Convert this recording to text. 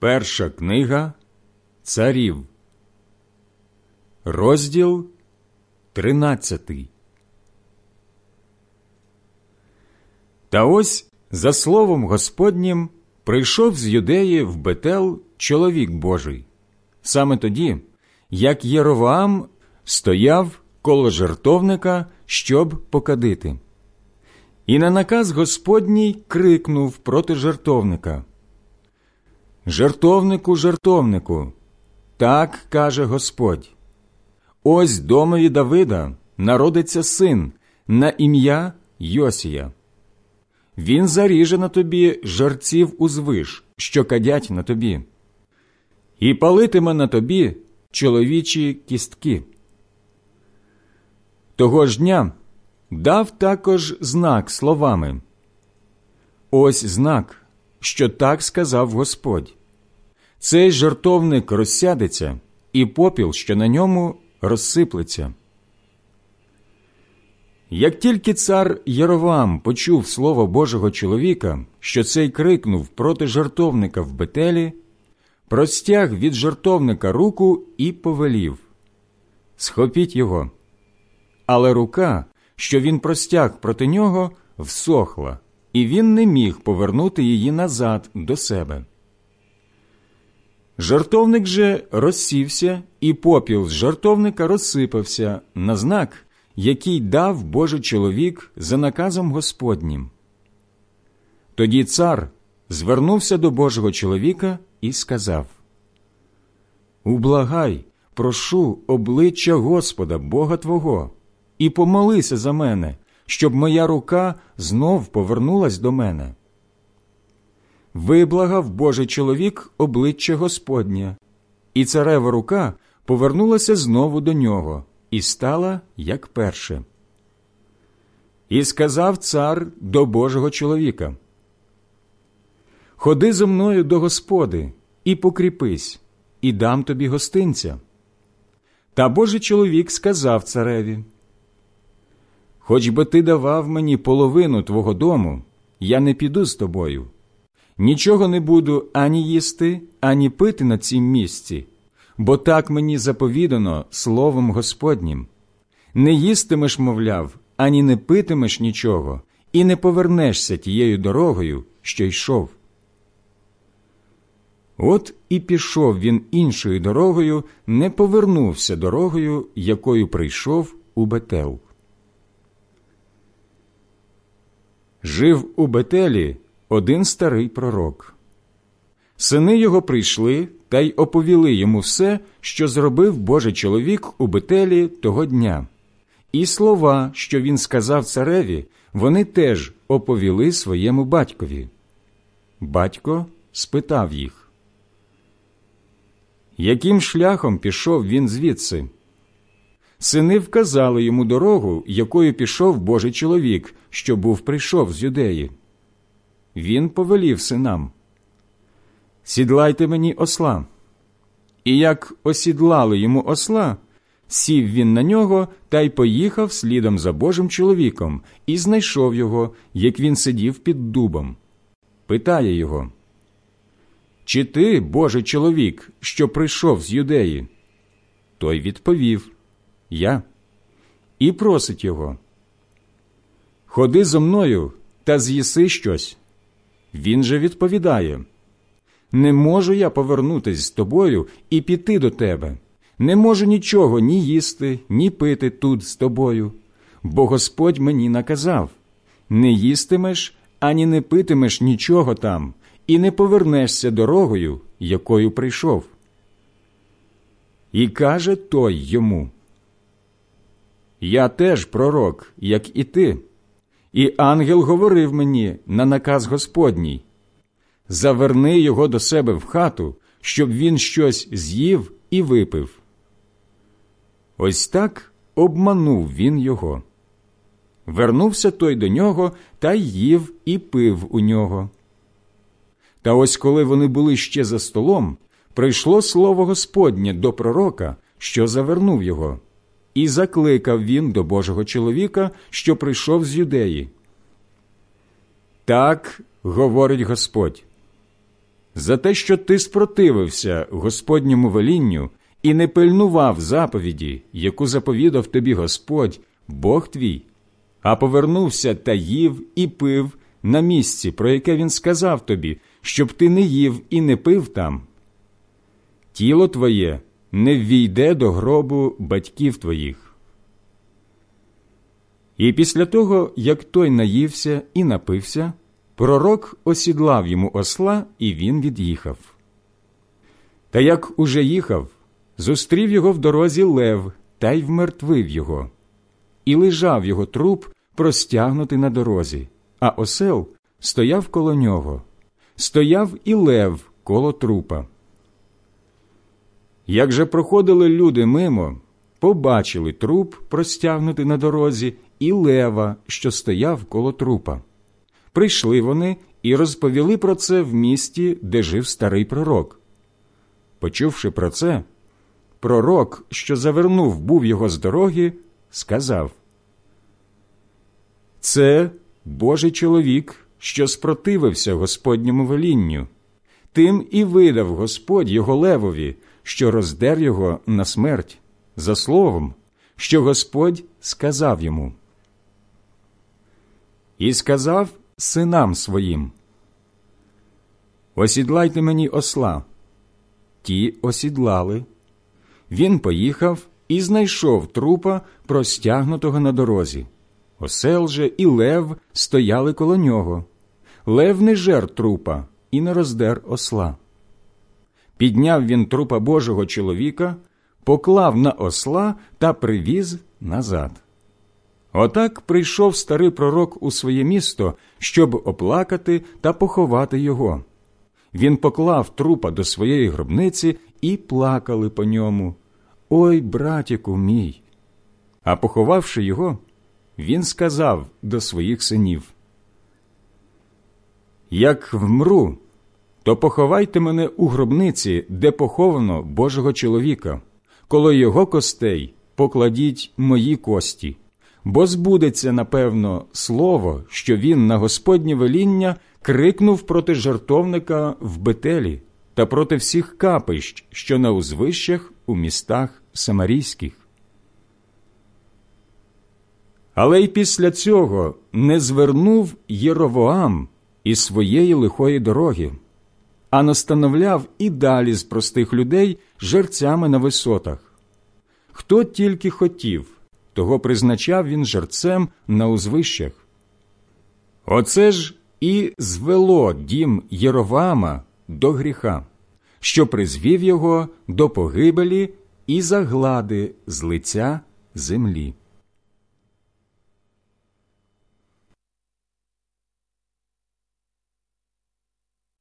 Перша книга Царів, розділ тринадцятий. Та ось за словом Господнім прийшов з юдеї в Бетел чоловік Божий, саме тоді, як Єровоам стояв коло жертовника, щоб покадити. І на наказ Господній крикнув проти жертовника Жертовнику, жертовнику, так каже Господь. Ось домові Давида народиться син на ім'я Йосія. Він заріже на тобі жерців узвиш, що кадять на тобі, і палитиме на тобі чоловічі кістки. Того ж дня дав також знак словами. Ось знак, що так сказав Господь. Цей жертовник розсядеться, і попіл, що на ньому, розсиплеться. Як тільки цар Єровам почув слово Божого чоловіка, що цей крикнув проти жартовника в Бетелі, простяг від жартовника руку і повелів Схопіть його. Але рука, що він простяг проти нього, всохла, і він не міг повернути її назад до себе. Жартовник же розсівся, і попіл з жартовника розсипався на знак, який дав Божий чоловік за наказом Господнім. Тоді цар звернувся до Божого чоловіка і сказав Ублагай, прошу обличчя Господа, Бога Твого, і помолися за мене, щоб моя рука знов повернулась до мене виблагав Божий чоловік обличчя Господнє, і царева рука повернулася знову до нього і стала як перше. І сказав цар до Божого чоловіка: Ходи зо мною до Господи і покріпись, і дам тобі гостинця. Та Божий чоловік сказав цареві: Хоч би ти давав мені половину твого дому, я не піду з тобою нічого не буду ані їсти, ані пити на цім місці, бо так мені заповідано словом Господнім. Не їстимеш, мовляв, ані не питимеш нічого, і не повернешся тією дорогою, що йшов. От і пішов він іншою дорогою, не повернувся дорогою, якою прийшов у Бетел. Жив у Бетелі один старий пророк. Сини його прийшли та й оповіли йому все, що зробив Божий чоловік у Бетелі того дня, і слова, що він сказав цареві, вони теж оповіли своєму батькові. Батько спитав їх, яким шляхом пішов він звідси? Сини вказали йому дорогу, якою пішов Божий чоловік, що був прийшов з юдеї він повелів синам Сідлайте мені осла. І як осідлали йому осла, сів він на нього та й поїхав слідом за Божим чоловіком і знайшов його, як він сидів під дубом. Питає його Чи ти, Божий чоловік, що прийшов з юдеї? Той відповів Я. І просить його. Ходи зо мною та з'їси щось. Він же відповідає Не можу я повернутись з тобою і піти до тебе. Не можу нічого ні їсти, ні пити тут з тобою, бо Господь мені наказав не їстимеш ані не питимеш нічого там, і не повернешся дорогою, якою прийшов. І каже той йому Я теж пророк, як і ти. І ангел говорив мені на наказ Господній заверни його до себе в хату, щоб він щось з'їв і випив. Ось так обманув він його. Вернувся той до нього та їв і пив у нього. Та ось коли вони були ще за столом, прийшло слово Господнє до пророка, що завернув його. І закликав він до Божого чоловіка, що прийшов з юдеї. Так говорить Господь. за те, що ти спротивився Господньому велінню і не пильнував заповіді, яку заповідав тобі Господь, Бог твій, а повернувся та їв і пив на місці, про яке він сказав тобі, щоб ти не їв і не пив там. Тіло твоє не ввійде до гробу батьків твоїх. І після того, як той наївся і напився, пророк осідлав йому осла, і він від'їхав. Та як уже їхав, зустрів його в дорозі лев та й вмертвив його, і лежав його труп простягнутий на дорозі, а осел стояв коло нього, стояв і лев коло трупа. Як же проходили люди мимо, побачили труп, простягнутий на дорозі, і лева, що стояв коло трупа. Прийшли вони і розповіли про це в місті, де жив старий пророк. Почувши про це, пророк, що завернув був його з дороги, сказав Це Божий чоловік, що спротивився Господньому велінню. Тим і видав Господь його левові, що роздер його на смерть, за словом, що Господь сказав йому. І сказав синам своїм Осідлайте мені осла. Ті осідлали. Він поїхав і знайшов трупа, простягнутого на дорозі. Осел же і лев стояли коло нього. Лев не жер трупа і не роздер осла. Підняв він трупа Божого чоловіка, поклав на осла та привіз назад. Отак прийшов старий пророк у своє місто, щоб оплакати та поховати його. Він поклав трупа до своєї гробниці і плакали по ньому. Ой, братіку мій. А поховавши його, він сказав до своїх синів: Як вмру, то поховайте мене у гробниці, де поховано Божого чоловіка, коло його костей покладіть мої кості, бо збудеться, напевно, слово, що він на Господнє веління крикнув проти жартовника в Бетелі та проти всіх капищ, що на узвищах у містах Самарійських. Але й після цього не звернув Єровоам із своєї лихої дороги, а настановляв і далі з простих людей жерцями на висотах. Хто тільки хотів, того призначав він жерцем на узвищах. Оце ж і звело дім Єровама до гріха, що призвів його до погибелі і заглади з лиця землі.